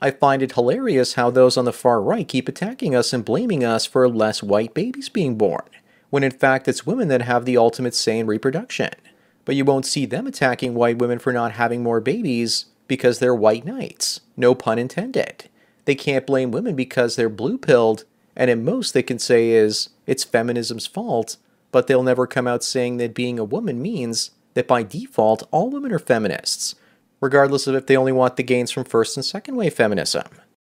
I find it hilarious how those on the far right keep attacking us and blaming us for less white babies being born, when in fact it's women that have the ultimate say in reproduction. But you won't see them attacking white women for not having more babies because they're white knights. No pun intended. They can't blame women because they're blue pilled, and at most they can say is, it's feminism's fault, but they'll never come out saying that being a woman means that by default all women are feminists regardless of if they only want the gains from first and second wave feminism.